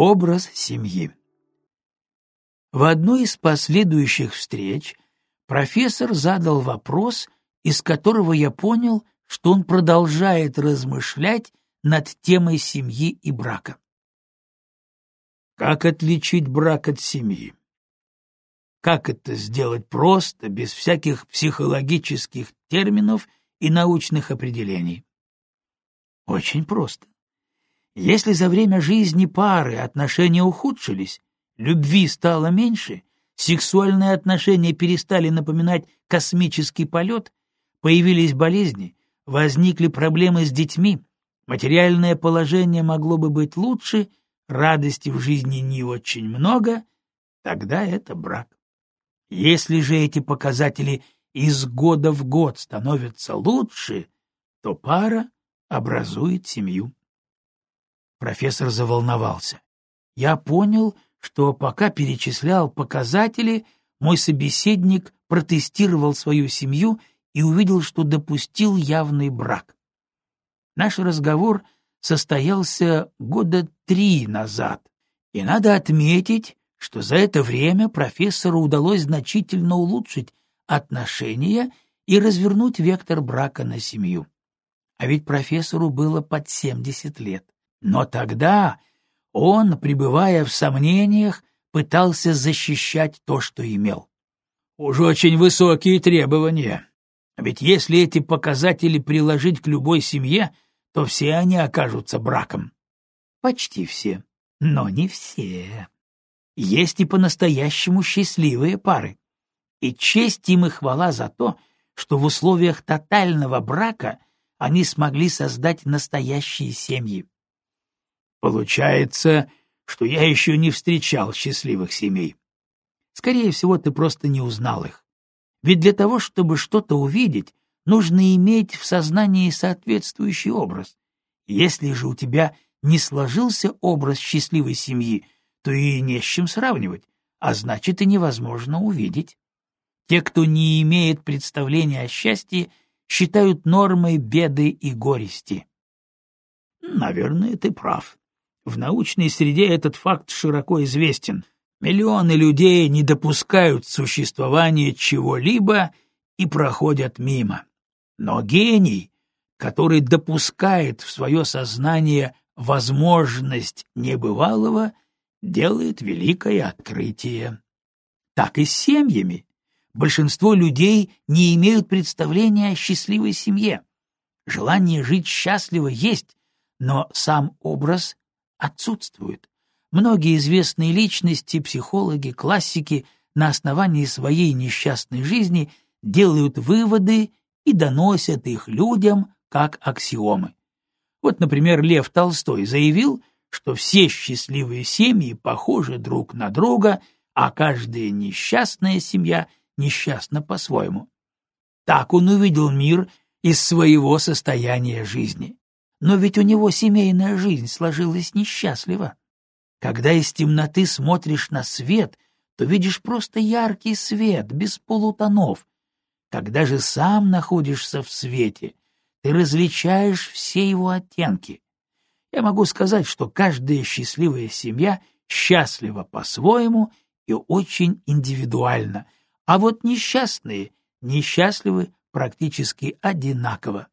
Образ семьи. В одной из последующих встреч профессор задал вопрос, из которого я понял, что он продолжает размышлять над темой семьи и брака. Как отличить брак от семьи? Как это сделать просто, без всяких психологических терминов и научных определений? Очень просто. Если за время жизни пары отношения ухудшились, любви стало меньше, сексуальные отношения перестали напоминать космический полет, появились болезни, возникли проблемы с детьми, материальное положение могло бы быть лучше, радости в жизни не очень много, тогда это брак. Если же эти показатели из года в год становятся лучше, то пара образует семью. Профессор заволновался. Я понял, что пока перечислял показатели, мой собеседник протестировал свою семью и увидел, что допустил явный брак. Наш разговор состоялся года три назад, и надо отметить, что за это время профессору удалось значительно улучшить отношения и развернуть вектор брака на семью. А ведь профессору было под 70 лет. Но тогда он, пребывая в сомнениях, пытался защищать то, что имел. Уж очень высокие требования. Ведь если эти показатели приложить к любой семье, то все они окажутся браком. Почти все, но не все. Есть и по-настоящему счастливые пары. И честь им и хвала за то, что в условиях тотального брака они смогли создать настоящие семьи. Получается, что я еще не встречал счастливых семей. Скорее всего, ты просто не узнал их. Ведь для того, чтобы что-то увидеть, нужно иметь в сознании соответствующий образ. Если же у тебя не сложился образ счастливой семьи, то и не с чем сравнивать, а значит и невозможно увидеть. Те, кто не имеет представления о счастье, считают нормой беды и горести. Наверное, ты прав. В научной среде этот факт широко известен. Миллионы людей не допускают существования чего-либо и проходят мимо. Но гений, который допускает в свое сознание возможность небывалого — делает великое открытие. Так и с семьями. Большинство людей не имеют представления о счастливой семье. Желание жить счастливо есть, но сам образ отсутствует. Многие известные личности, психологи, классики на основании своей несчастной жизни делают выводы и доносят их людям как аксиомы. Вот, например, Лев Толстой заявил, что все счастливые семьи похожи друг на друга, а каждая несчастная семья несчастна по-своему. Так он увидел мир из своего состояния жизни. Но ведь у него семейная жизнь сложилась несчастливо. Когда из темноты смотришь на свет, то видишь просто яркий свет, без полутонов. Когда же сам находишься в свете, ты различаешь все его оттенки. Я могу сказать, что каждая счастливая семья счастлива по-своему и очень индивидуально, а вот несчастные несчастливы практически одинаково.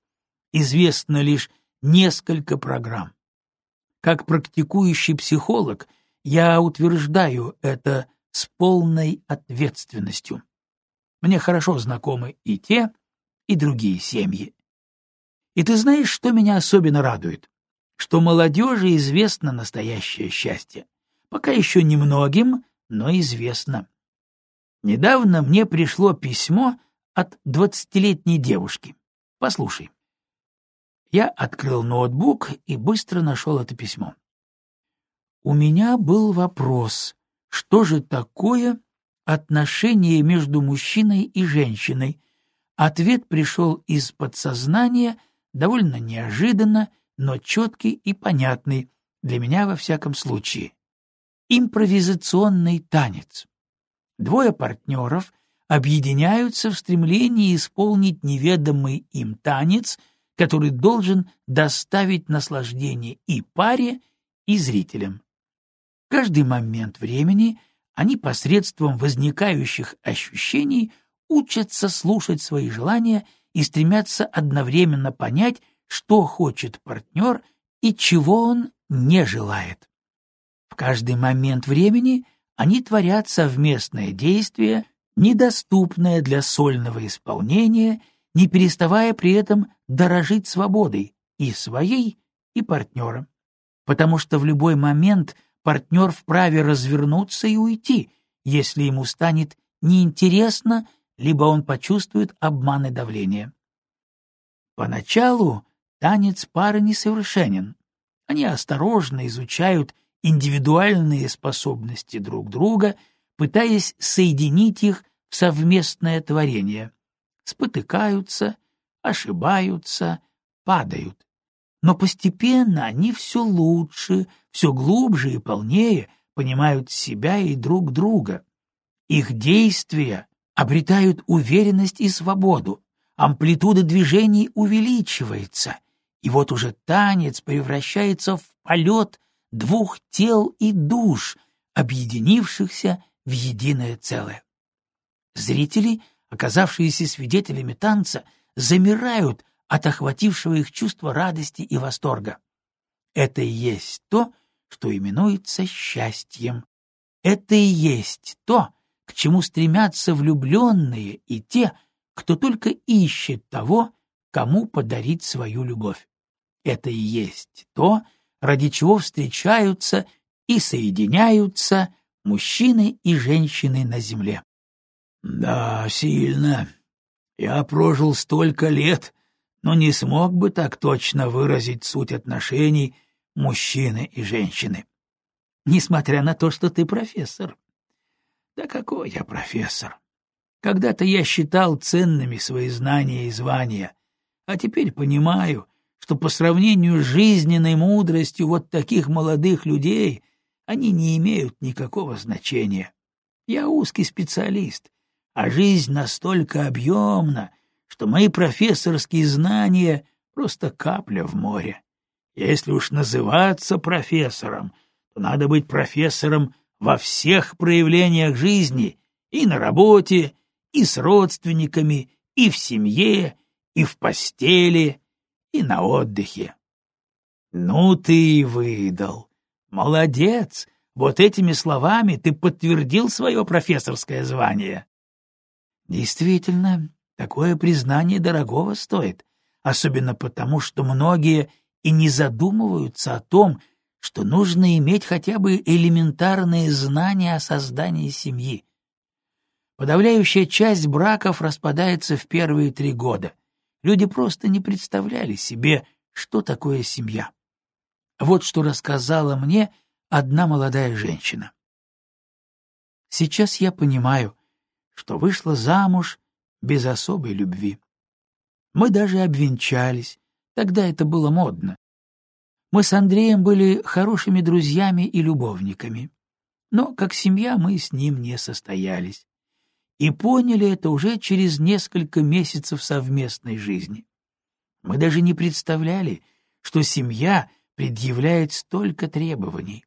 Известно лишь несколько программ. Как практикующий психолог я утверждаю это с полной ответственностью. Мне хорошо знакомы и те, и другие семьи. И ты знаешь, что меня особенно радует? что молодежи известно настоящее счастье. Пока еще немногим, но известно. Недавно мне пришло письмо от двадцатилетней девушки. Послушай. Я открыл ноутбук и быстро нашел это письмо. У меня был вопрос, что же такое отношение между мужчиной и женщиной. Ответ пришел из подсознания довольно неожиданно но четкий и понятный, для меня во всяком случае. Импровизационный танец. Двое партнеров объединяются в стремлении исполнить неведомый им танец, который должен доставить наслаждение и паре, и зрителям. каждый момент времени они посредством возникающих ощущений учатся слушать свои желания и стремятся одновременно понять, что хочет партнер и чего он не желает. В каждый момент времени они творят совместное действие, недоступное для сольного исполнения, не переставая при этом дорожить свободой и своей, и партнера. Потому что в любой момент партнер вправе развернуться и уйти, если ему станет неинтересно, либо он почувствует обман и давление. Поначалу танец пары несовершенен. Они осторожно изучают индивидуальные способности друг друга, пытаясь соединить их в совместное творение. Спотыкаются, ошибаются, падают. Но постепенно они все лучше, все глубже и полнее понимают себя и друг друга. Их действия обретают уверенность и свободу, амплитуда движений увеличивается, и вот уже танец превращается в полет двух тел и душ, объединившихся в единое целое. Зрители, оказавшиеся свидетелями танца, замирают от охватившего их чувства радости и восторга. Это и есть то, что именуется счастьем. Это и есть то, к чему стремятся влюбленные и те, кто только ищет того, кому подарить свою любовь. Это и есть то, ради чего встречаются и соединяются мужчины и женщины на земле. Да, сильно. Я прожил столько лет, но не смог бы так точно выразить суть отношений мужчины и женщины. Несмотря на то, что ты профессор. Да какой я профессор? Когда-то я считал ценными свои знания и звания, а теперь понимаю, что по сравнению с жизненной мудростью вот таких молодых людей они не имеют никакого значения. Я узкий специалист, а жизнь настолько объемна, что мои профессорские знания — просто капля в море. Если уж называться профессором, то надо быть профессором во всех проявлениях жизни, и на работе, и с родственниками, и в семье, и в постели, и на отдыхе. Ну ты и выдал. Молодец! Вот этими словами ты подтвердил свое профессорское звание. Действительно, такое признание дорогого стоит, особенно потому, что многие и не задумываются о том, что нужно иметь хотя бы элементарные знания о создании семьи. Подавляющая часть браков распадается в первые три года. Люди просто не представляли себе, что такое семья. Вот что рассказала мне одна молодая женщина. Сейчас я понимаю, что вышла замуж без особой любви. Мы даже обвенчались, тогда это было модно. Мы с Андреем были хорошими друзьями и любовниками. Но как семья мы с ним не состоялись. И поняли это уже через несколько месяцев совместной жизни. Мы даже не представляли, что семья предъявляет столько требований.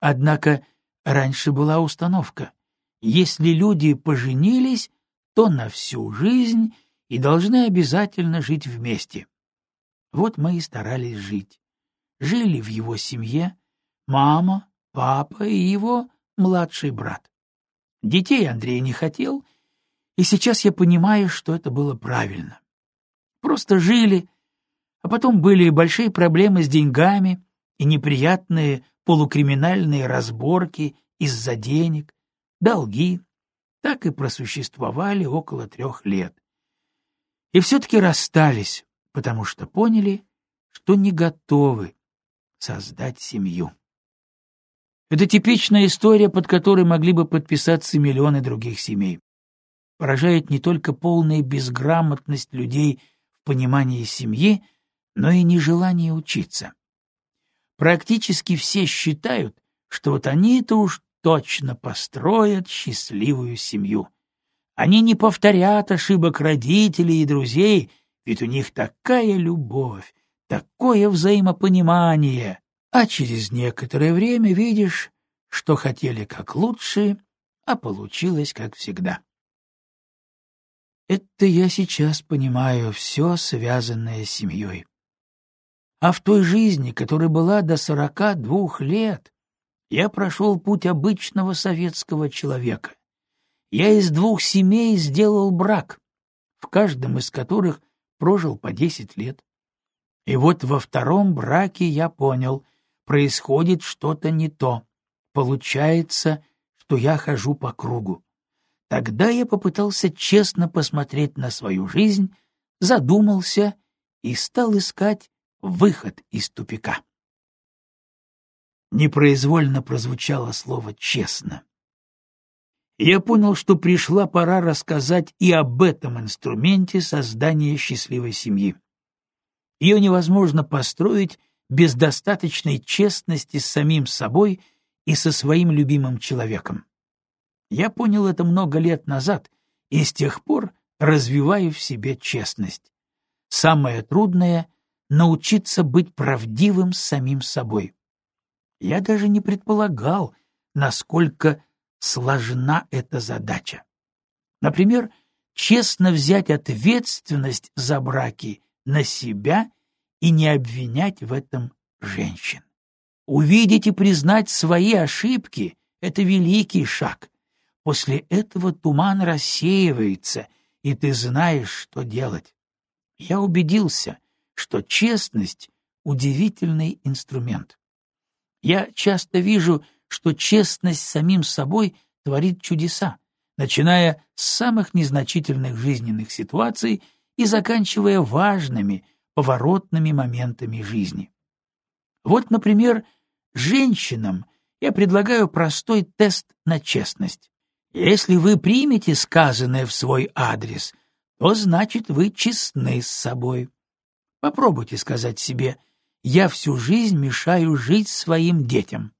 Однако раньше была установка. Если люди поженились, то на всю жизнь и должны обязательно жить вместе. Вот мы и старались жить жили в его семье мама, папа и его младший брат. Детей Андрей не хотел, и сейчас я понимаю, что это было правильно. Просто жили, а потом были большие проблемы с деньгами и неприятные полукриминальные разборки из-за денег, долги, так и просуществовали около трех лет. И все-таки расстались, потому что поняли, что не готовы создать семью. Это типичная история, под которой могли бы подписаться миллионы других семей. Поражает не только полная безграмотность людей в понимании семьи, но и нежелание учиться. Практически все считают, что вот они-то уж точно построят счастливую семью. Они не повторят ошибок родителей и друзей, ведь у них такая любовь, такое взаимопонимание, а через некоторое время видишь, что хотели как лучше, а получилось как всегда. Это я сейчас понимаю все связанное с семьей. А в той жизни, которая была до сорока двух лет, я прошел путь обычного советского человека. Я из двух семей сделал брак, в каждом из которых прожил по десять лет. И вот во втором браке я понял, происходит что-то не то. Получается, что я хожу по кругу. Тогда я попытался честно посмотреть на свою жизнь, задумался и стал искать выход из тупика. Непроизвольно прозвучало слово «честно». Я понял, что пришла пора рассказать и об этом инструменте создания счастливой семьи. Ее невозможно построить без достаточной честности с самим собой и со своим любимым человеком. Я понял это много лет назад и с тех пор развиваю в себе честность. Самое трудное — научиться быть правдивым с самим собой. Я даже не предполагал, насколько сложна эта задача. Например, честно взять ответственность за браки на себя и не обвинять в этом женщин. Увидеть и признать свои ошибки — это великий шаг. После этого туман рассеивается, и ты знаешь, что делать. Я убедился, что честность — удивительный инструмент. Я часто вижу, что честность самим собой творит чудеса, начиная с самых незначительных жизненных ситуаций и заканчивая важными, поворотными моментами жизни. Вот, например, женщинам я предлагаю простой тест на честность. Если вы примете сказанное в свой адрес, то значит вы честны с собой. Попробуйте сказать себе «я всю жизнь мешаю жить своим детям».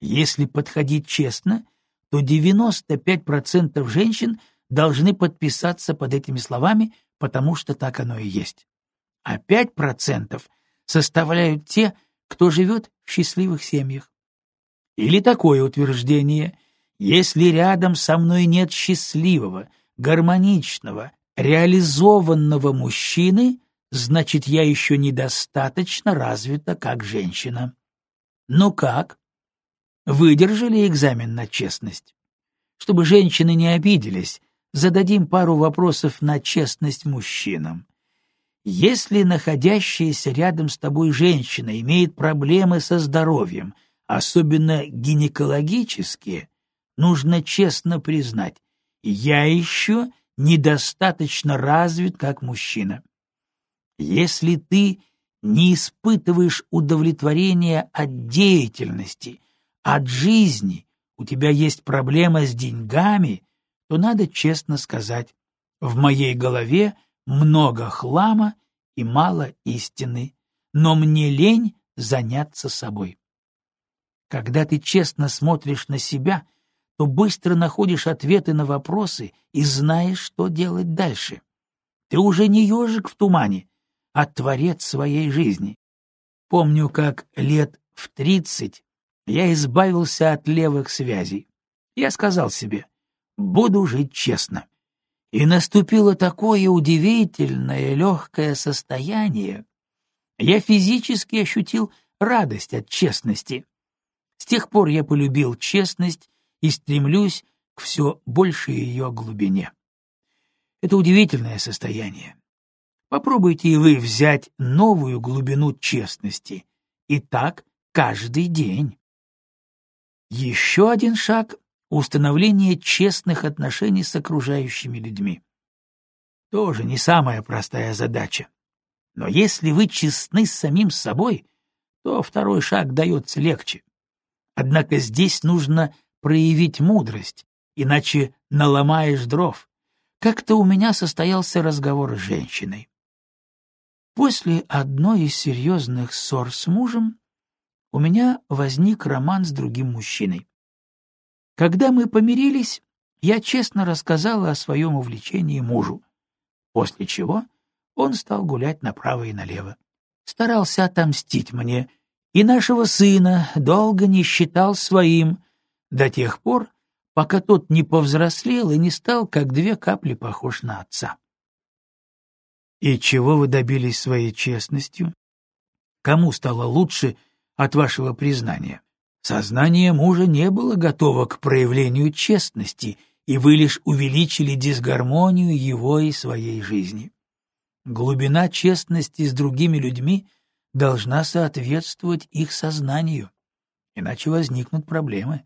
Если подходить честно, то 95% женщин должны подписаться под этими словами, потому что так оно и есть. А 5% составляют те, кто живет в счастливых семьях. Или такое утверждение «Если рядом со мной нет счастливого, гармоничного, реализованного мужчины, значит, я еще недостаточно развита как женщина». Ну как? выдержали экзамен на честность. Чтобы женщины не обиделись, зададим пару вопросов на честность мужчинам. Если находящаяся рядом с тобой женщина имеет проблемы со здоровьем, особенно гинекологические, нужно честно признать, я еще недостаточно развит как мужчина. Если ты не испытываешь удовлетворения от деятельности от жизни у тебя есть проблема с деньгами, то надо честно сказать, в моей голове много хлама и мало истины, но мне лень заняться собой. Когда ты честно смотришь на себя, то быстро находишь ответы на вопросы и знаешь, что делать дальше. Ты уже не ежик в тумане, а творец своей жизни. Помню, как лет в тридцать я избавился от левых связей. Я сказал себе, буду жить честно. И наступило такое удивительное легкое состояние. Я физически ощутил радость от честности. С тех пор я полюбил честность и стремлюсь к все большей ее глубине. Это удивительное состояние. Попробуйте и вы взять новую глубину честности. И так каждый день. Еще один шаг — установление честных отношений с окружающими людьми. Тоже не самая простая задача. Но если вы честны с самим собой, то второй шаг дается легче. Однако здесь нужно проявить мудрость, иначе наломаешь дров. Как-то у меня состоялся разговор с женщиной. После одной из серьезных ссор с мужем у меня возник роман с другим мужчиной. Когда мы помирились, я честно рассказала о своем увлечении мужу, после чего он стал гулять направо и налево. Старался отомстить мне и нашего сына долго не считал своим, до тех пор, пока тот не повзрослел и не стал, как две капли, похож на отца. И чего вы добились своей честностью? Кому стало лучше от вашего признания? Сознание мужа не было готово к проявлению честности, и вы лишь увеличили дисгармонию его и своей жизни. Глубина честности с другими людьми должна соответствовать их сознанию, иначе возникнут проблемы.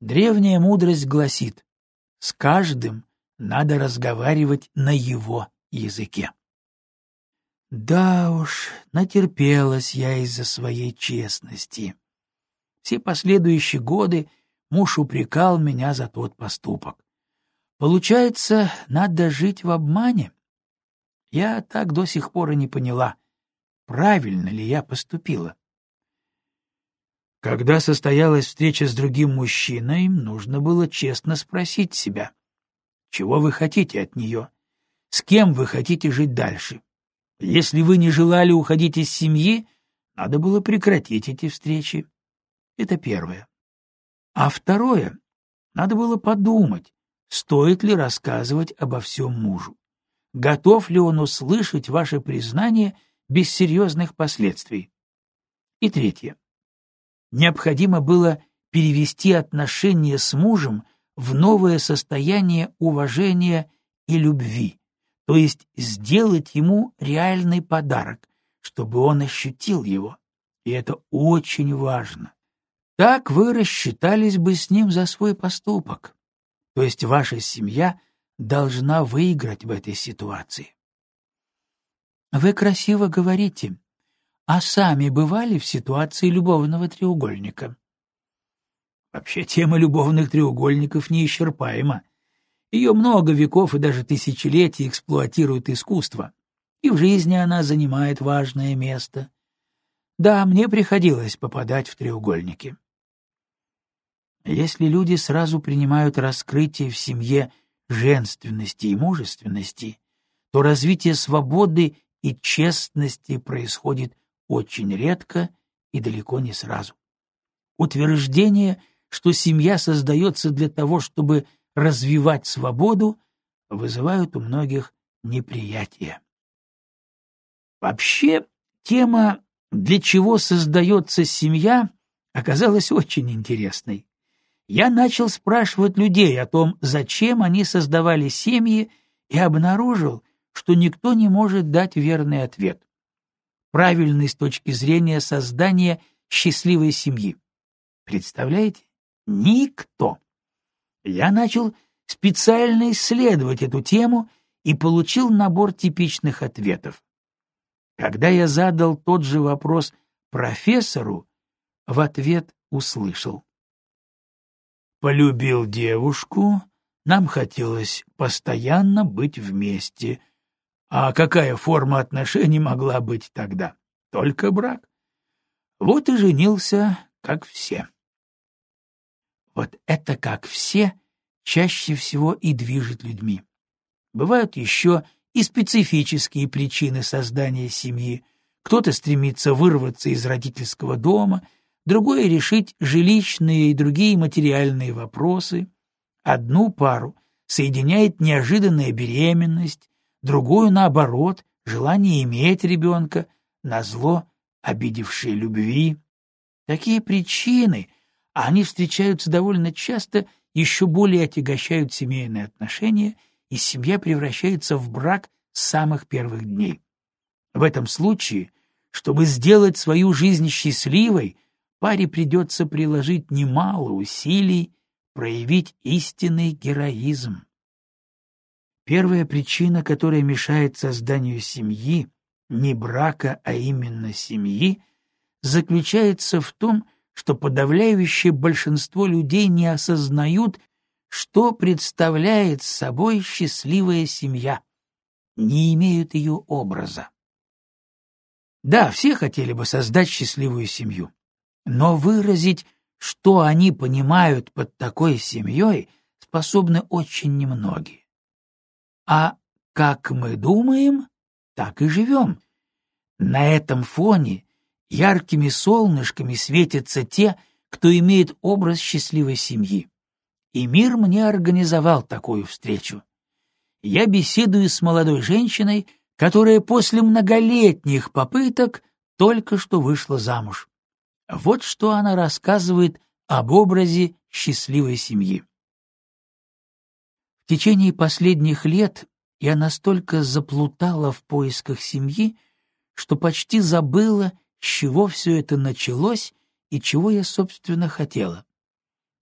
Древняя мудрость гласит, с каждым надо разговаривать на его языке. Да уж, натерпелась я из-за своей честности. Все последующие годы муж упрекал меня за тот поступок. Получается, надо жить в обмане? Я так до сих пор и не поняла, правильно ли я поступила. Когда состоялась встреча с другим мужчиной, нужно было честно спросить себя, чего вы хотите от нее, с кем вы хотите жить дальше. Если вы не желали уходить из семьи, надо было прекратить эти встречи. Это первое. А второе, надо было подумать, стоит ли рассказывать обо всем мужу. Готов ли он услышать ваше признание без серьезных последствий? И третье. Необходимо было перевести отношения с мужем в новое состояние уважения и любви, то есть сделать ему реальный подарок, чтобы он ощутил его. И это очень важно. Так вы рассчитались бы с ним за свой поступок. То есть ваша семья должна выиграть в этой ситуации. Вы красиво говорите, а сами бывали в ситуации любовного треугольника? Вообще тема любовных треугольников неисчерпаема. Ее много веков и даже тысячелетий эксплуатирует искусство, и в жизни она занимает важное место. Да, мне приходилось попадать в треугольники. Если люди сразу принимают раскрытие в семье женственности и мужественности, то развитие свободы и честности происходит очень редко и далеко не сразу. Утверждение, что семья создается для того, чтобы развивать свободу, вызывают у многих неприятие. Вообще, тема «Для чего создается семья» оказалась очень интересной. Я начал спрашивать людей о том, зачем они создавали семьи, и обнаружил, что никто не может дать верный ответ. Правильный с точки зрения создания счастливой семьи. Представляете? Никто я начал специально исследовать эту тему и получил набор типичных ответов. Когда я задал тот же вопрос профессору, в ответ услышал. «Полюбил девушку, нам хотелось постоянно быть вместе. А какая форма отношений могла быть тогда? Только брак. Вот и женился, как все». Вот это как все чаще всего и движет людьми. Бывают еще и специфические причины создания семьи. Кто-то стремится вырваться из родительского дома, другой — решить жилищные и другие материальные вопросы. Одну пару соединяет неожиданная беременность, другую, наоборот, желание иметь ребенка, назло обидевшей любви. Такие причины а они встречаются довольно часто, еще более отягощают семейные отношения, и семья превращается в брак с самых первых дней. В этом случае, чтобы сделать свою жизнь счастливой, паре придется приложить немало усилий, проявить истинный героизм. Первая причина, которая мешает созданию семьи, не брака, а именно семьи, заключается в том, что подавляющее большинство людей не осознают, что представляет собой счастливая семья, не имеют ее образа. Да, все хотели бы создать счастливую семью, но выразить, что они понимают под такой семьей, способны очень немногие. А как мы думаем, так и живем. На этом фоне Яркими солнышками светятся те, кто имеет образ счастливой семьи. И мир мне организовал такую встречу. Я беседую с молодой женщиной, которая после многолетних попыток только что вышла замуж. Вот что она рассказывает об образе счастливой семьи. В течение последних лет я настолько заплутала в поисках семьи, что почти забыла, с чего все это началось и чего я, собственно, хотела.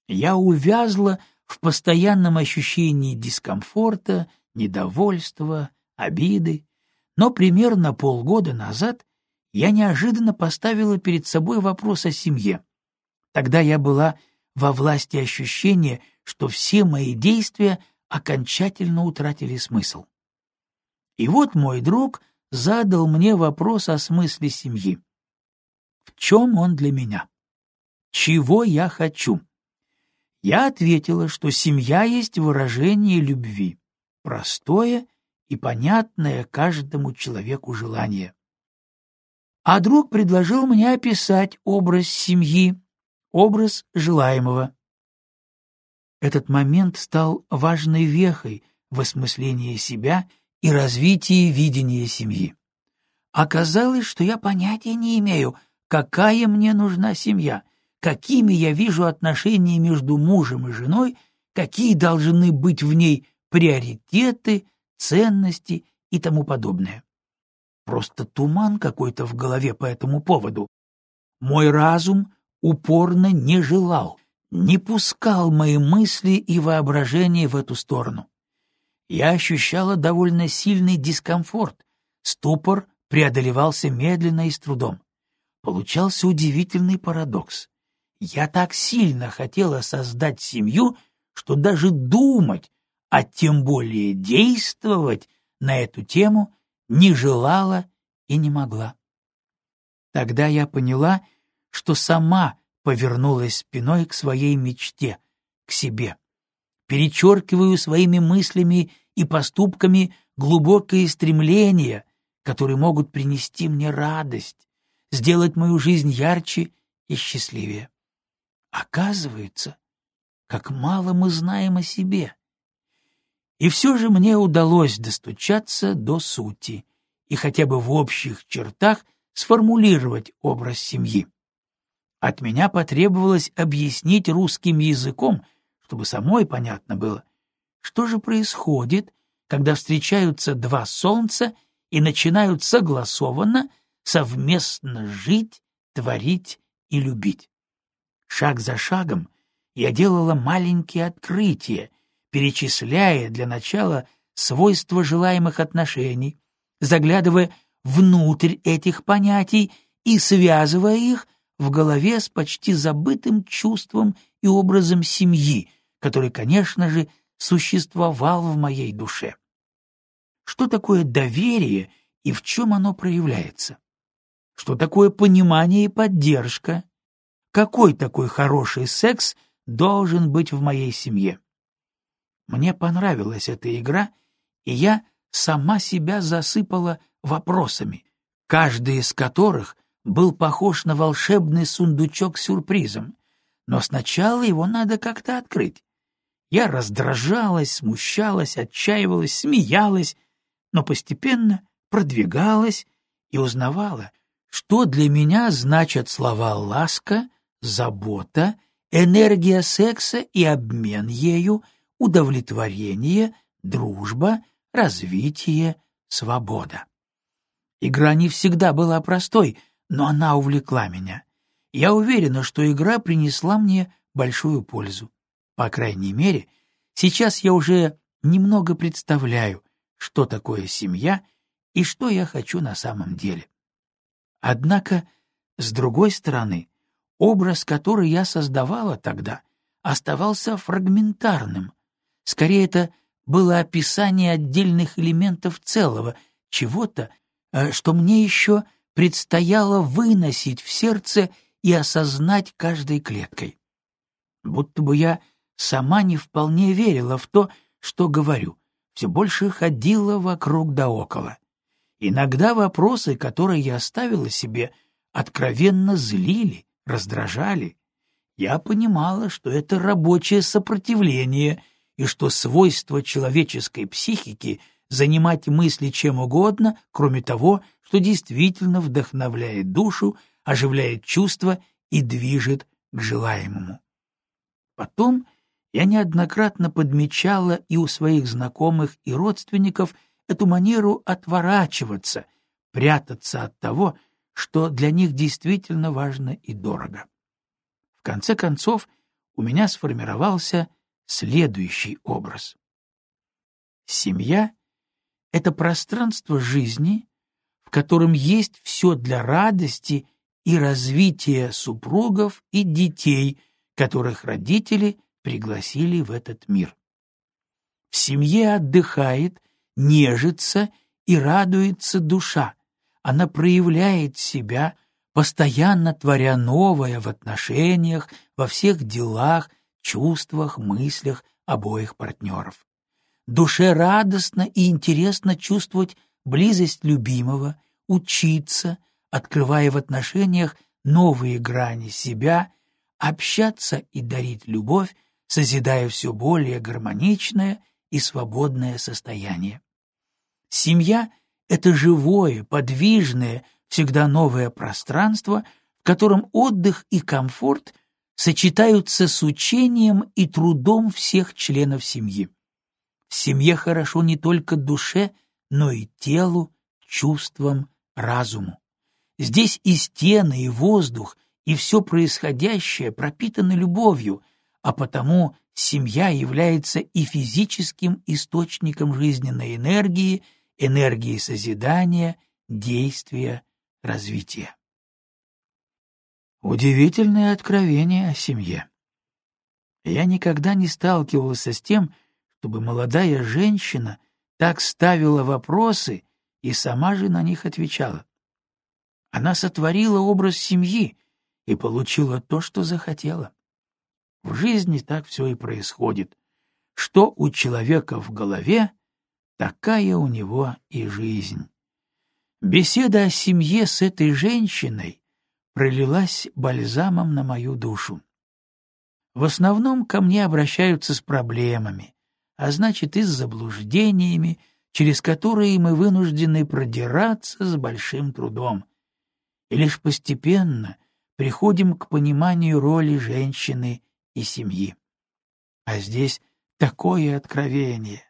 Я увязла в постоянном ощущении дискомфорта, недовольства, обиды, но примерно полгода назад я неожиданно поставила перед собой вопрос о семье. Тогда я была во власти ощущения, что все мои действия окончательно утратили смысл. И вот мой друг задал мне вопрос о смысле семьи. Чем он для меня? Чего я хочу? Я ответила, что семья есть выражение любви, простое и понятное каждому человеку желание а друг предложил мне описать образ семьи, образ желаемого. Этот момент стал важной вехой в осмыслении себя и развитии видения семьи. Оказалось, что я понятия не имею, какая мне нужна семья, какими я вижу отношения между мужем и женой, какие должны быть в ней приоритеты, ценности и тому подобное. Просто туман какой-то в голове по этому поводу. Мой разум упорно не желал, не пускал мои мысли и воображение в эту сторону. Я ощущала довольно сильный дискомфорт, ступор преодолевался медленно и с трудом. Получался удивительный парадокс. Я так сильно хотела создать семью, что даже думать, а тем более действовать на эту тему не желала и не могла. Тогда я поняла, что сама повернулась спиной к своей мечте, к себе. Перечеркиваю своими мыслями и поступками глубокие стремления, которые могут принести мне радость, сделать мою жизнь ярче и счастливее. Оказывается, как мало мы знаем о себе. И все же мне удалось достучаться до сути и хотя бы в общих чертах сформулировать образ семьи. От меня потребовалось объяснить русским языком, чтобы самой понятно было, что же происходит, когда встречаются два солнца и начинают согласованно, совместно жить, творить и любить. Шаг за шагом я делала маленькие открытия, перечисляя для начала свойства желаемых отношений, заглядывая внутрь этих понятий и связывая их в голове с почти забытым чувством и образом семьи, который, конечно же, существовал в моей душе. Что такое доверие и в чем оно проявляется? Что такое понимание и поддержка? Какой такой хороший секс должен быть в моей семье? Мне понравилась эта игра, и я сама себя засыпала вопросами, каждый из которых был похож на волшебный сундучок с сюрпризом. Но сначала его надо как-то открыть. Я раздражалась, смущалась, отчаивалась, смеялась, но постепенно продвигалась и узнавала, что для меня значат слова «ласка», «забота», «энергия секса» и обмен ею — удовлетворение, дружба, развитие, свобода. Игра не всегда была простой, но она увлекла меня. Я уверена, что игра принесла мне большую пользу. По крайней мере, сейчас я уже немного представляю, что такое семья и что я хочу на самом деле. Однако, с другой стороны, образ, который я создавала тогда, оставался фрагментарным, Скорее, это было описание отдельных элементов целого, чего-то, э, что мне еще предстояло выносить в сердце и осознать каждой клеткой. Будто бы я сама не вполне верила в то, что говорю, все больше ходила вокруг да около. Иногда вопросы, которые я ставила себе, откровенно злили, раздражали. Я понимала, что это рабочее сопротивление и что свойство человеческой психики занимать мысли чем угодно, кроме того, что действительно вдохновляет душу, оживляет чувства и движет к желаемому. Потом я неоднократно подмечала и у своих знакомых и родственников эту манеру отворачиваться, прятаться от того, что для них действительно важно и дорого. В конце концов, у меня сформировался следующий образ. Семья — это пространство жизни, в котором есть все для радости и развития супругов и детей, которых родители пригласили в этот мир. В семье отдыхает, нежится и радуется душа, она проявляет себя, постоянно творя новое в отношениях, во всех делах, чувствах, мыслях обоих партнеров. Душе радостно и интересно чувствовать близость любимого, учиться, открывая в отношениях новые грани себя, общаться и дарить любовь, созидая все более гармоничное и свободное состояние. Семья — это живое, подвижное, всегда новое пространство, в котором отдых и комфорт сочетаются с учением и трудом всех членов семьи. В семье хорошо не только душе, но и телу, чувствам, разуму. Здесь и стены, и воздух, и все происходящее пропитаны любовью, а потому семья является и физическим источником жизненной энергии, энергии созидания, действия, развития. Удивительное откровение о семье. Я никогда не сталкивался с тем, чтобы молодая женщина так ставила вопросы и сама же на них отвечала. Она сотворила образ семьи и получила то, что захотела. В жизни так все и происходит. Что у человека в голове, Такая у него и жизнь. Беседа о семье с этой женщиной пролилась бальзамом на мою душу. В основном ко мне обращаются с проблемами, а значит и с заблуждениями, через которые мы вынуждены продираться с большим трудом. И лишь постепенно приходим к пониманию роли женщины и семьи. А здесь такое откровение.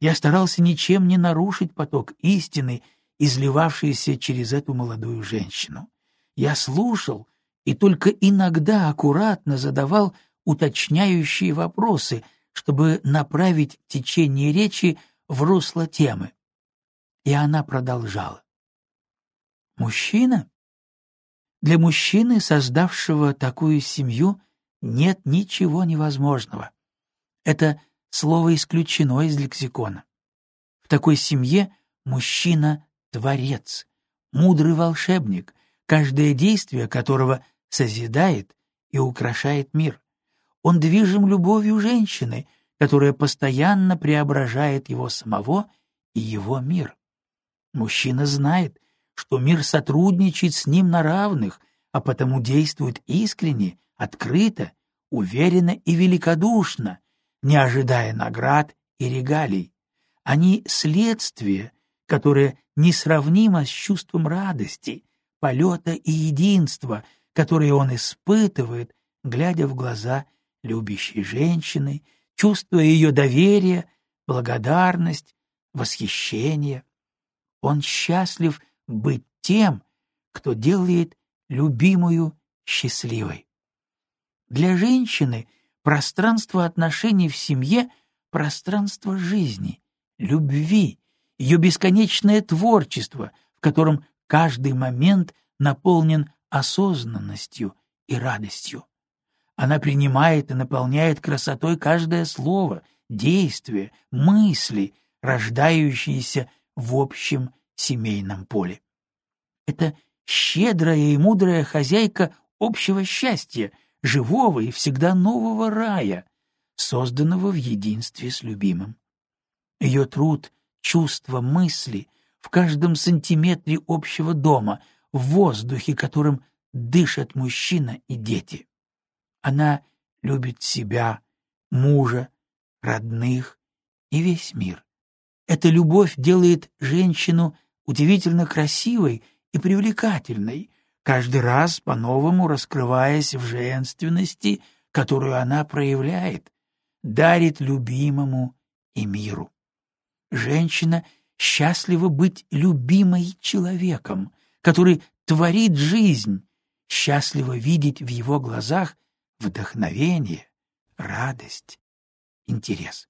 Я старался ничем не нарушить поток истины, изливавшийся через эту молодую женщину. Я слушал и только иногда аккуратно задавал уточняющие вопросы, чтобы направить течение речи в русло темы. И она продолжала. Мужчина? Для мужчины, создавшего такую семью, нет ничего невозможного. Это слово исключено из лексикона. В такой семье мужчина — творец, мудрый волшебник, каждое действие которого созидает и украшает мир. Он движим любовью женщины, которая постоянно преображает его самого и его мир. Мужчина знает, что мир сотрудничает с ним на равных, а потому действует искренне, открыто, уверенно и великодушно, не ожидая наград и регалий. Они — следствие, которое несравнимо с чувством радости, полета и единства, которое он испытывает, глядя в глаза любящей женщины, чувствуя ее доверие, благодарность, восхищение. Он счастлив быть тем, кто делает любимую счастливой. Для женщины — Пространство отношений в семье — пространство жизни, любви, ее бесконечное творчество, в котором каждый момент наполнен осознанностью и радостью. Она принимает и наполняет красотой каждое слово, действие, мысли, рождающиеся в общем семейном поле. Это щедрая и мудрая хозяйка общего счастья, живого и всегда нового рая, созданного в единстве с любимым. Ее труд, чувства, мысли в каждом сантиметре общего дома в воздухе, которым дышат мужчина и дети. Она любит себя, мужа, родных и весь мир. Эта любовь делает женщину удивительно красивой и привлекательной, каждый раз по-новому раскрываясь в женственности, которую она проявляет, дарит любимому и миру. Женщина счастлива быть любимой человеком, который творит жизнь, счастлива видеть в его глазах вдохновение, радость, интерес.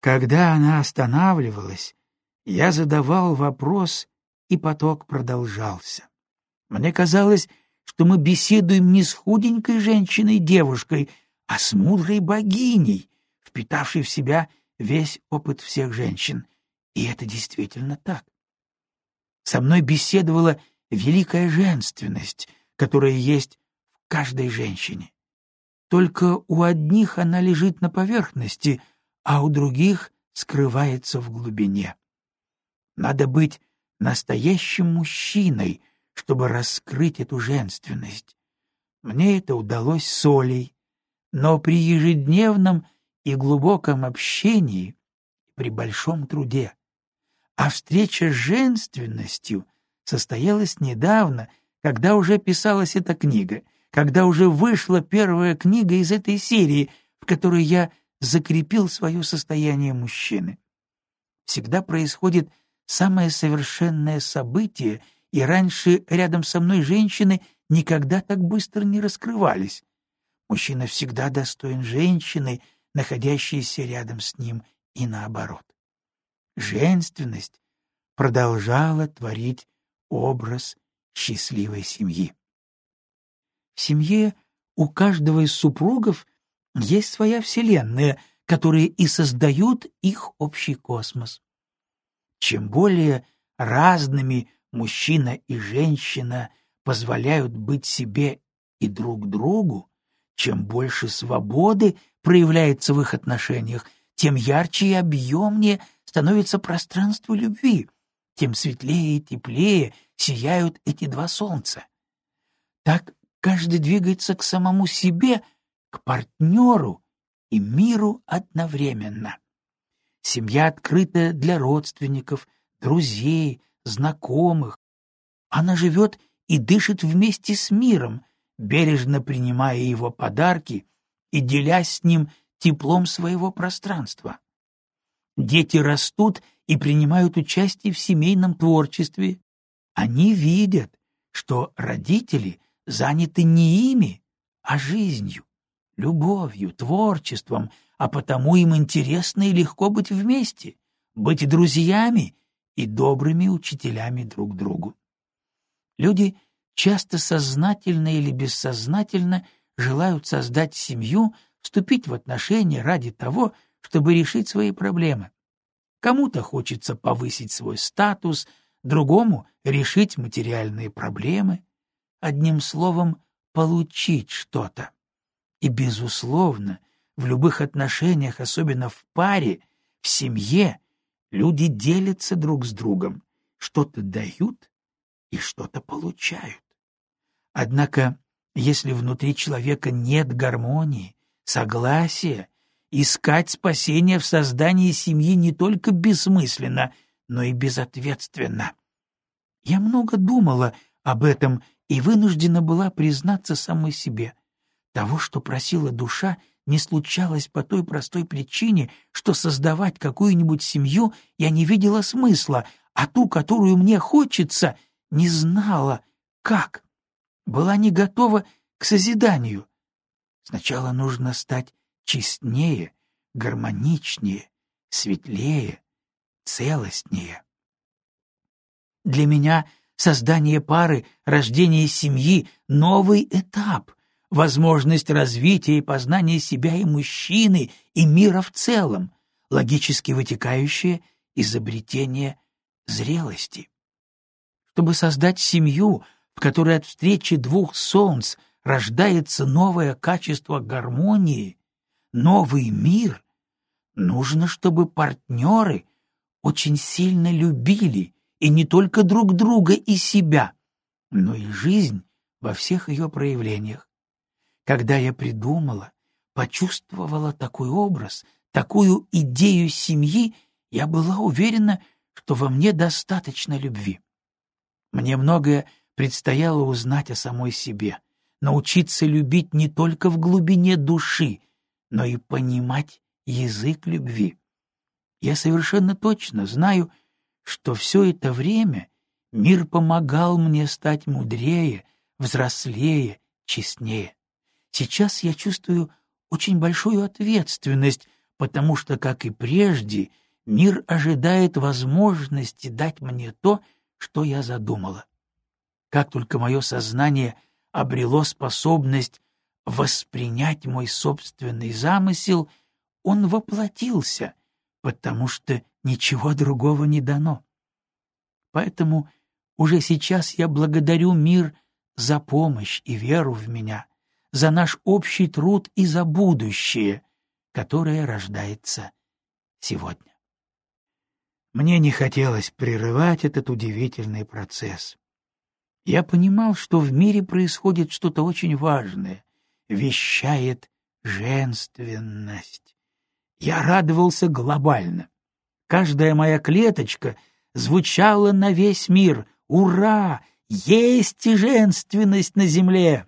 Когда она останавливалась, я задавал вопрос, и поток продолжался. Мне казалось, что мы беседуем не с худенькой женщиной-девушкой, а с мудрой богиней, впитавшей в себя весь опыт всех женщин. И это действительно так. Со мной беседовала великая женственность, которая есть в каждой женщине. Только у одних она лежит на поверхности, а у других скрывается в глубине. Надо быть настоящим мужчиной, чтобы раскрыть эту женственность. Мне это удалось с Олей, но при ежедневном и глубоком общении, при большом труде. А встреча с женственностью состоялась недавно, когда уже писалась эта книга, когда уже вышла первая книга из этой серии, в которой я закрепил свое состояние мужчины. Всегда происходит самое совершенное событие, и раньше рядом со мной женщины никогда так быстро не раскрывались. Мужчина всегда достоин женщины, находящейся рядом с ним, и наоборот. Женственность продолжала творить образ счастливой семьи. В семье у каждого из супругов есть своя вселенная, которая и создают их общий космос. Чем более разными мужчина и женщина позволяют быть себе и друг другу, чем больше свободы проявляется в их отношениях, тем ярче и объемнее становится пространство любви, тем светлее и теплее сияют эти два солнца. Так каждый двигается к самому себе, к партнеру и миру одновременно. Семья открыта для родственников, друзей, знакомых. Она живет и дышит вместе с миром, бережно принимая его подарки и делясь с ним теплом своего пространства. Дети растут и принимают участие в семейном творчестве. Они видят, что родители заняты не ими, а жизнью, любовью, творчеством, а потому им интересно и легко быть вместе, быть друзьями и добрыми учителями друг другу. Люди часто сознательно или бессознательно желают создать семью, вступить в отношения ради того, чтобы решить свои проблемы. Кому-то хочется повысить свой статус, другому — решить материальные проблемы, одним словом, получить что-то. И, безусловно, в любых отношениях, особенно в паре, в семье, люди делятся друг с другом, что-то дают и что-то получают. Однако, если внутри человека нет гармонии, согласия, искать спасение в создании семьи не только бессмысленно, но и безответственно. Я много думала об этом и вынуждена была признаться самой себе. Того, что просила душа, не случалось по той простой причине, что создавать какую-нибудь семью я не видела смысла, а ту, которую мне хочется, не знала, как. Была не готова к созиданию. Сначала нужно стать честнее, гармоничнее, светлее, целостнее. Для меня создание пары, рождение семьи — новый этап, возможность развития и познания себя и мужчины, и мира в целом, логически вытекающее изобретение зрелости. Чтобы создать семью, в которой от встречи двух солнц рождается новое качество гармонии, новый мир, нужно, чтобы партнеры очень сильно любили и не только друг друга и себя, но и жизнь во всех ее проявлениях. Когда я придумала, почувствовала такой образ, такую идею семьи, я была уверена, что во мне достаточно любви. Мне многое предстояло узнать о самой себе, научиться любить не только в глубине души, но и понимать язык любви. Я совершенно точно знаю, что все это время мир помогал мне стать мудрее, взрослее, честнее. Сейчас я чувствую очень большую ответственность, потому что, как и прежде, мир ожидает возможности дать мне то, что я задумала. Как только мое сознание обрело способность воспринять мой собственный замысел, он воплотился, потому что ничего другого не дано. Поэтому уже сейчас я благодарю мир за помощь и веру в меня, за наш общий труд и за будущее, которое рождается сегодня. Мне не хотелось прерывать этот удивительный процесс. Я понимал, что в мире происходит что-то очень важное, вещает женственность. Я радовался глобально. Каждая моя клеточка звучала на весь мир. Ура! Есть и женственность на земле!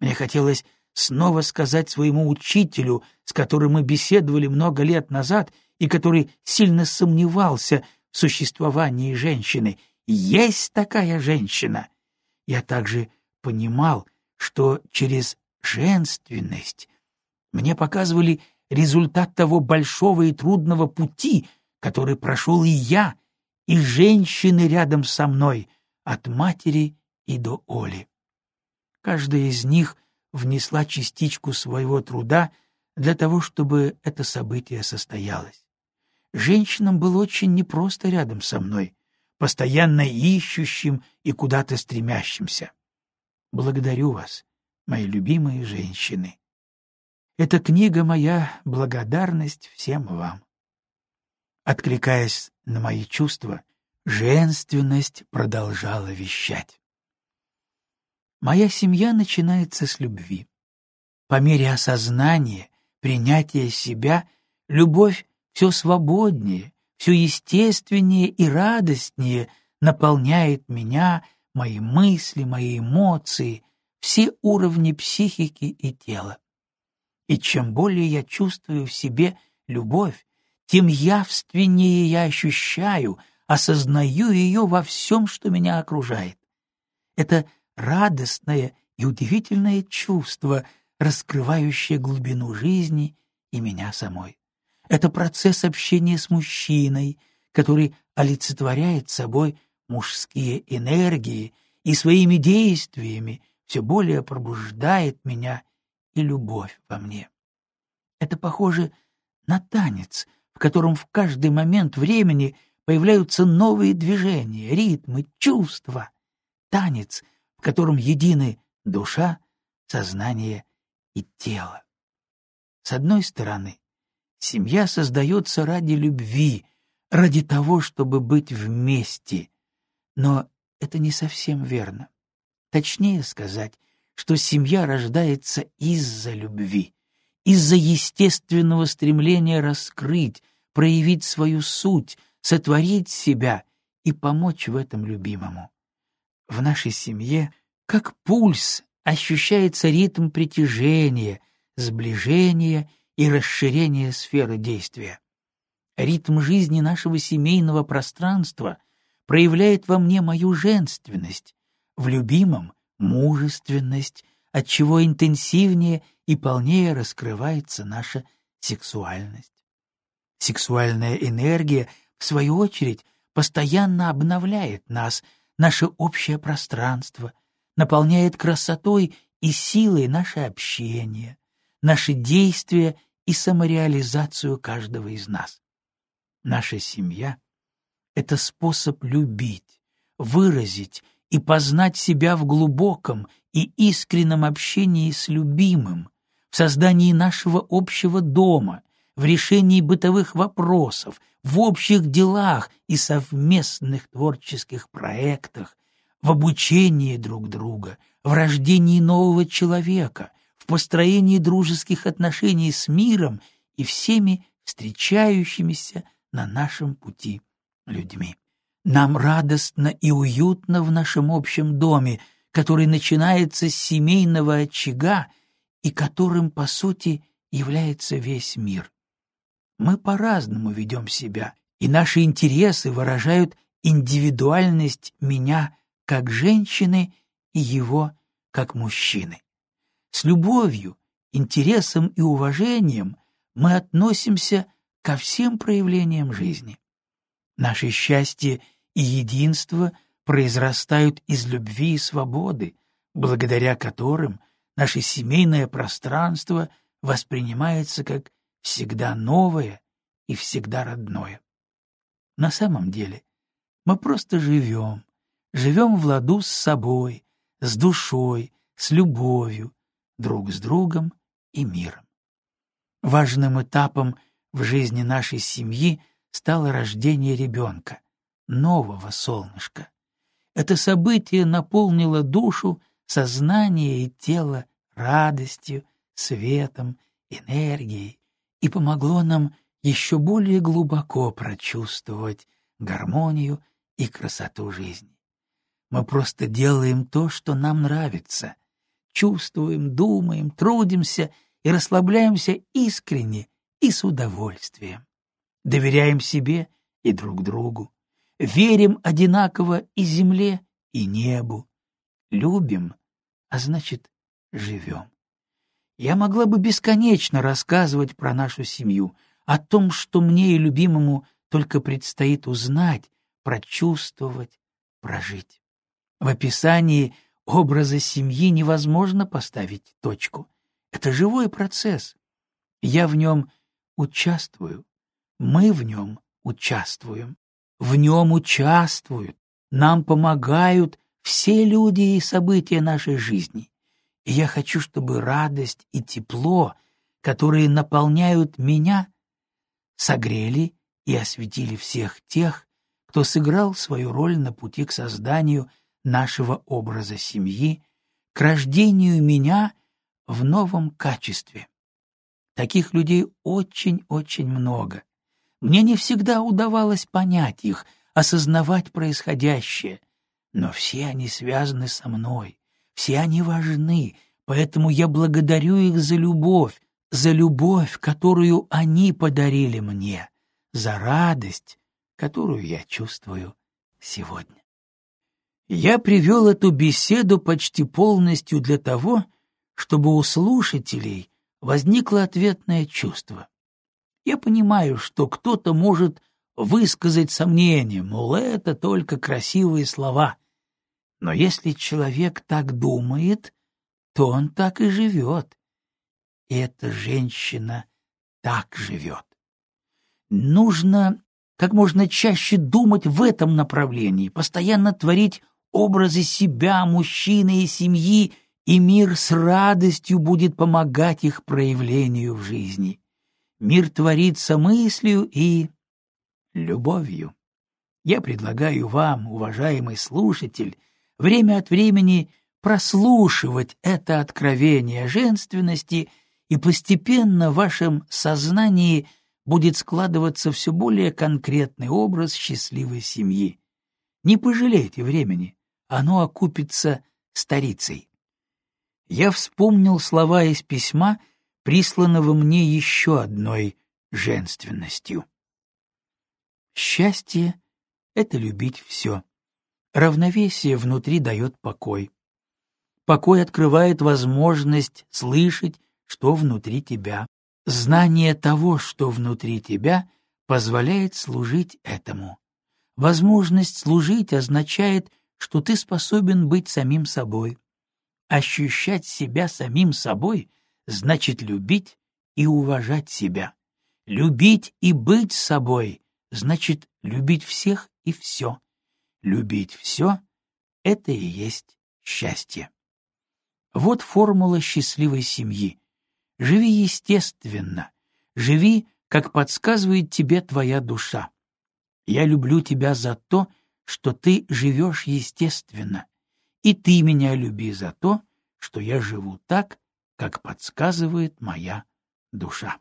Мне хотелось снова сказать своему учителю, с которым мы беседовали много лет назад и который сильно сомневался в существовании женщины. Есть такая женщина. Я также понимал, что через женственность мне показывали результат того большого и трудного пути, который прошел и я, и женщины рядом со мной, от матери и до Оли. Каждая из них внесла частичку своего труда для того, чтобы это событие состоялось. Женщинам было очень непросто рядом со мной, постоянно ищущим и куда-то стремящимся. Благодарю вас, мои любимые женщины. Эта книга моя благодарность всем вам. Откликаясь на мои чувства, женственность продолжала вещать. Моя семья начинается с любви. По мере осознания, принятия себя, любовь все свободнее, все естественнее и радостнее наполняет меня, мои мысли, мои эмоции, все уровни психики и тела. И чем более я чувствую в себе любовь, тем явственнее я ощущаю, осознаю ее во всем, что меня окружает. Это радостное и удивительное чувство, раскрывающее глубину жизни и меня самой. Это процесс общения с мужчиной, который олицетворяет собой мужские энергии и своими действиями все более пробуждает меня и любовь во мне. Это похоже на танец, в котором в каждый момент времени появляются новые движения, ритмы, чувства. Танец — в котором едины душа, сознание и тело. С одной стороны, семья создается ради любви, ради того, чтобы быть вместе, но это не совсем верно. Точнее сказать, что семья рождается из-за любви, из-за естественного стремления раскрыть, проявить свою суть, сотворить себя и помочь в этом любимому. В нашей семье, как пульс, ощущается ритм притяжения, сближения и расширения сферы действия. Ритм жизни нашего семейного пространства проявляет во мне мою женственность, в любимом — мужественность, отчего интенсивнее и полнее раскрывается наша сексуальность. Сексуальная энергия, в свою очередь, постоянно обновляет нас — наше общее пространство, наполняет красотой и силой наше общение, наши действия и самореализацию каждого из нас. Наша семья — это способ любить, выразить и познать себя в глубоком и искреннем общении с любимым, в создании нашего общего дома, в решении бытовых вопросов, в общих делах и совместных творческих проектах, в обучении друг друга, в рождении нового человека, в построении дружеских отношений с миром и всеми встречающимися на нашем пути людьми. Нам радостно и уютно в нашем общем доме, который начинается с семейного очага и которым, по сути, является весь мир. Мы по-разному ведем себя, и наши интересы выражают индивидуальность меня как женщины и его как мужчины. С любовью, интересом и уважением мы относимся ко всем проявлениям жизни. Наше счастье и единство произрастают из любви и свободы, благодаря которым наше семейное пространство воспринимается как всегда новое и всегда родное. На самом деле мы просто живем, живем в ладу с собой, с душой, с любовью, друг с другом и миром. Важным этапом в жизни нашей семьи стало рождение ребенка, нового солнышка. Это событие наполнило душу, сознание и тело радостью, светом, энергией и помогло нам еще более глубоко прочувствовать гармонию и красоту жизни. Мы просто делаем то, что нам нравится, чувствуем, думаем, трудимся и расслабляемся искренне и с удовольствием. Доверяем себе и друг другу, верим одинаково и земле, и небу, любим, а значит, живем. Я могла бы бесконечно рассказывать про нашу семью, о том, что мне и любимому только предстоит узнать, прочувствовать, прожить. В описании образа семьи невозможно поставить точку. Это живой процесс. Я в нем участвую, мы в нем участвуем, в нем участвуют, нам помогают все люди и события нашей жизни. И я хочу, чтобы радость и тепло, которые наполняют меня, согрели и осветили всех тех, кто сыграл свою роль на пути к созданию нашего образа семьи, к рождению меня в новом качестве. Таких людей очень-очень много. Мне не всегда удавалось понять их, осознавать происходящее, но все они связаны со мной, все они важны, поэтому я благодарю их за любовь, за любовь, которую они подарили мне, за радость, которую я чувствую сегодня. Я привел эту беседу почти полностью для того, чтобы у слушателей возникло ответное чувство. Я понимаю, что кто-то может высказать сомнение, мол, это только красивые слова — но если человек так думает, то он так и живет. И эта женщина так живет. Нужно как можно чаще думать в этом направлении, постоянно творить образы себя, мужчины и семьи, и мир с радостью будет помогать их проявлению в жизни. Мир творится мыслью и любовью. Я предлагаю вам, уважаемый слушатель, время от времени прослушивать это откровение женственности, и постепенно в вашем сознании будет складываться все более конкретный образ счастливой семьи. Не пожалейте времени, оно окупится старицей. Я вспомнил слова из письма, присланного мне еще одной женственностью. Счастье — это любить все. Равновесие внутри дает покой. Покой открывает возможность слышать, что внутри тебя. Знание того, что внутри тебя, позволяет служить этому. Возможность служить означает, что ты способен быть самим собой. Ощущать себя самим собой значит любить и уважать себя. Любить и быть собой значит любить всех и все. Любить все — это и есть счастье. Вот формула счастливой семьи. Живи естественно, живи, как подсказывает тебе твоя душа. Я люблю тебя за то, что ты живешь естественно, и ты меня люби за то, что я живу так, как подсказывает моя душа.